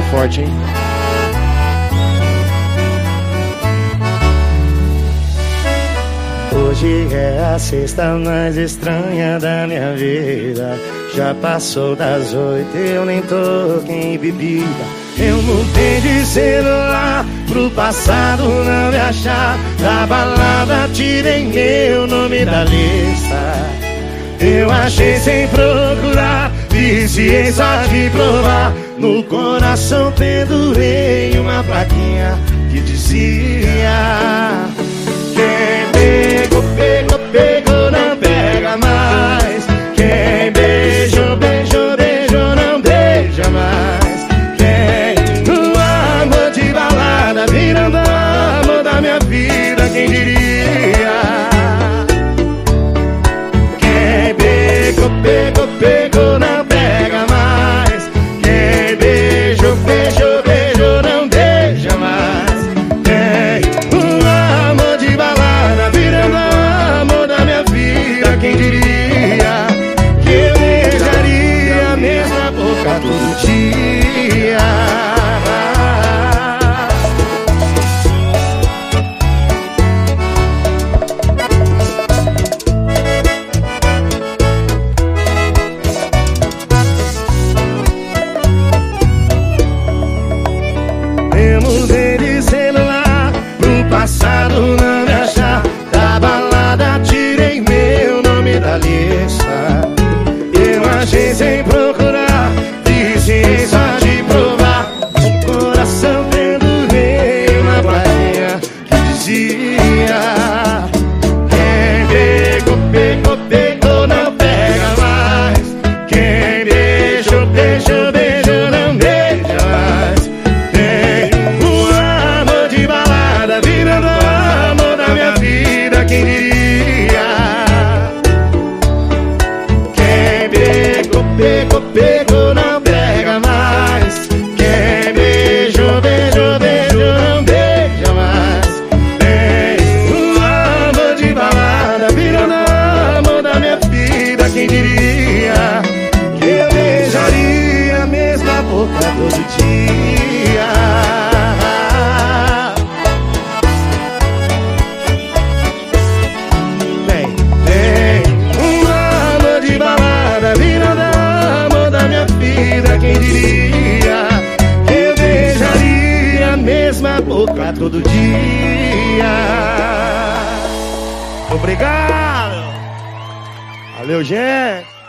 forte, hein? Hoje é a sexta mais estranha da minha vida. Já passou das oito, eu nem toquei em bebida. Eu mudei de celular pro passado não me achar. Da balada tirei meu nome da lista. Eu achei sem procurar, só de provar. No coração pendurei uma plaquinha que dizia. Que dia. Tem, tem um de balada virando amor da minha vida, quem diria? Eu beijaria a mesma boca todo dia. Obrigado! Valeu, gente!